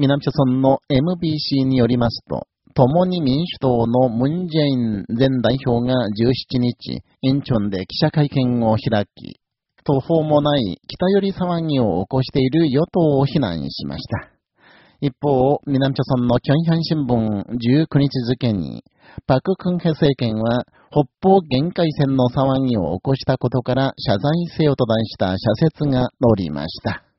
南朝村の MBC によりますと、共に民主党のムン・ジェイン前代表が17日、インチョンで記者会見を開き、途方もない北寄り騒ぎを起こしている与党を非難しました。一方、南朝村のキョンヒャン新聞19日付に、パク・クンヘ政権は北方限界線の騒ぎを起こしたことから謝罪せよと題した社説が載りました。